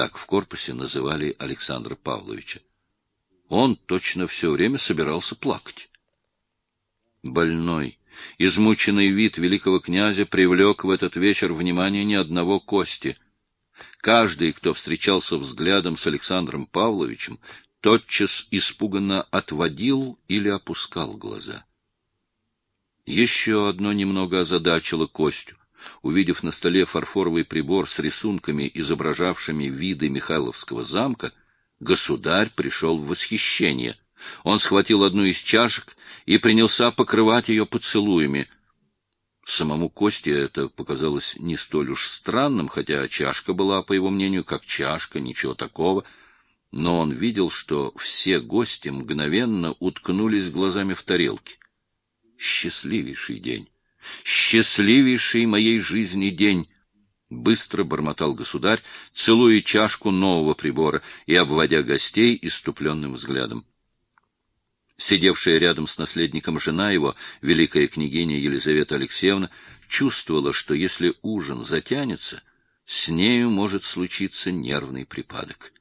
Так в корпусе называли Александра Павловича. Он точно все время собирался плакать. Больной, измученный вид великого князя привлек в этот вечер внимание ни одного Кости. Каждый, кто встречался взглядом с Александром Павловичем, тотчас испуганно отводил или опускал глаза. Еще одно немного озадачило Костю. Увидев на столе фарфоровый прибор с рисунками, изображавшими виды Михайловского замка, государь пришел в восхищение. Он схватил одну из чашек и принялся покрывать ее поцелуями. Самому Косте это показалось не столь уж странным, хотя чашка была, по его мнению, как чашка, ничего такого. Но он видел, что все гости мгновенно уткнулись глазами в тарелки. Счастливейший день! Счастливейший моей жизни день! Быстро бормотал государь, целуя чашку нового прибора и обводя гостей иступленным взглядом. Сидевшая рядом с наследником жена его, великая княгиня Елизавета Алексеевна, чувствовала, что если ужин затянется, с нею может случиться нервный припадок.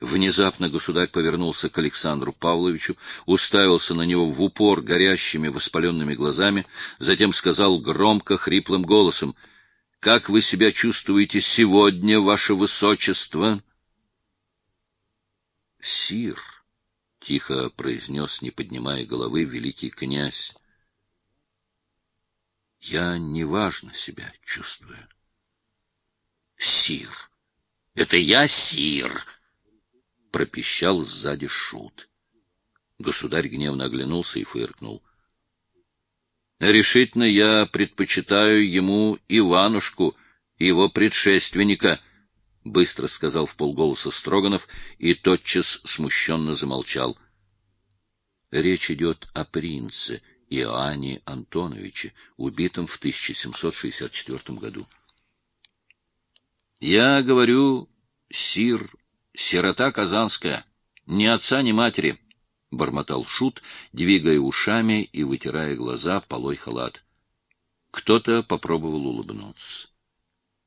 Внезапно государь повернулся к Александру Павловичу, уставился на него в упор горящими воспаленными глазами, затем сказал громко, хриплым голосом — как вы себя чувствуете сегодня, ваше высочество? Сир, — тихо произнес, не поднимая головы, великий князь, — я неважно себя чувствую. Сир, это я, сир, — пропищал сзади шут. Государь гневно оглянулся и фыркнул. Решительно я предпочитаю ему Иванушку, его предшественника, — быстро сказал в полголоса Строганов и тотчас смущенно замолчал. Речь идет о принце Иоанне Антоновиче, убитом в 1764 году. Я говорю, сир, сирота казанская, ни отца, ни матери. — бормотал Шут, двигая ушами и вытирая глаза полой халат. Кто-то попробовал улыбнуться.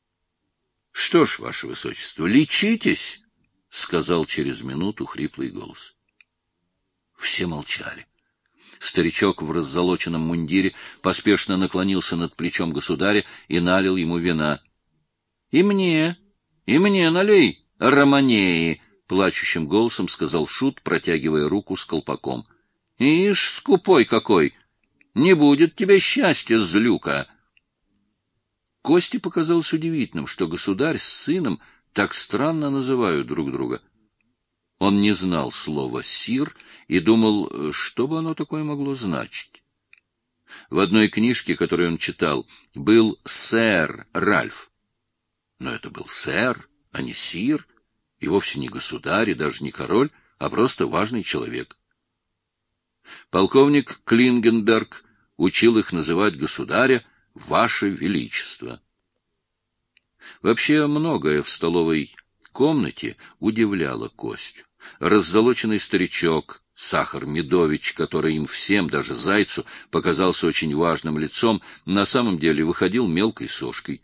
— Что ж, ваше высочество, лечитесь! — сказал через минуту хриплый голос. Все молчали. Старичок в раззолоченном мундире поспешно наклонился над плечом государя и налил ему вина. — И мне, и мне налей, Романеи! плачущим голосом сказал Шут, протягивая руку с колпаком. — Ишь, скупой какой! Не будет тебе счастья, злюка! Косте показалось удивительным, что государь с сыном так странно называют друг друга. Он не знал слова «сир» и думал, что бы оно такое могло значить. В одной книжке, которую он читал, был «сэр Ральф». Но это был сэр, а не сир — и вовсе не государь, и даже не король, а просто важный человек. Полковник Клингенберг учил их называть государя «Ваше Величество». Вообще многое в столовой комнате удивляло Костю. Раззолоченный старичок, Сахар Медович, который им всем, даже Зайцу, показался очень важным лицом, на самом деле выходил мелкой сошкой.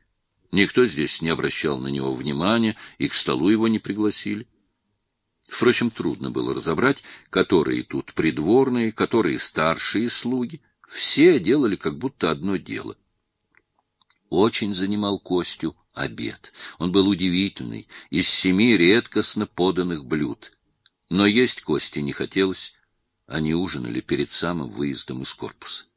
Никто здесь не обращал на него внимания, и к столу его не пригласили. Впрочем, трудно было разобрать, которые тут придворные, которые старшие слуги. Все делали как будто одно дело. Очень занимал Костю обед. Он был удивительный, из семи редкостно поданных блюд. Но есть Кости не хотелось. Они ужинали перед самым выездом из корпуса.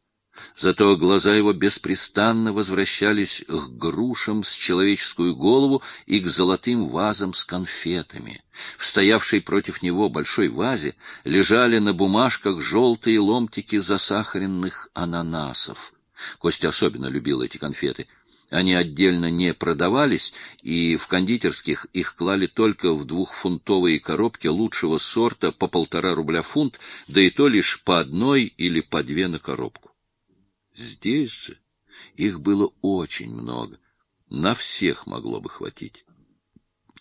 Зато глаза его беспрестанно возвращались к грушам с человеческую голову и к золотым вазам с конфетами. В стоявшей против него большой вазе лежали на бумажках желтые ломтики засахаренных ананасов. Костя особенно любил эти конфеты. Они отдельно не продавались, и в кондитерских их клали только в двухфунтовые коробки лучшего сорта по полтора рубля фунт, да и то лишь по одной или по две на коробку. Здесь же их было очень много, на всех могло бы хватить.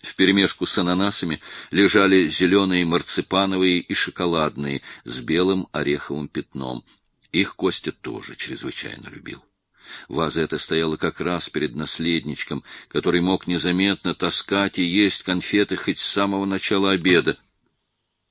Вперемешку с ананасами лежали зеленые марципановые и шоколадные с белым ореховым пятном. Их Костя тоже чрезвычайно любил. Ваза эта стояла как раз перед наследничком, который мог незаметно таскать и есть конфеты хоть с самого начала обеда.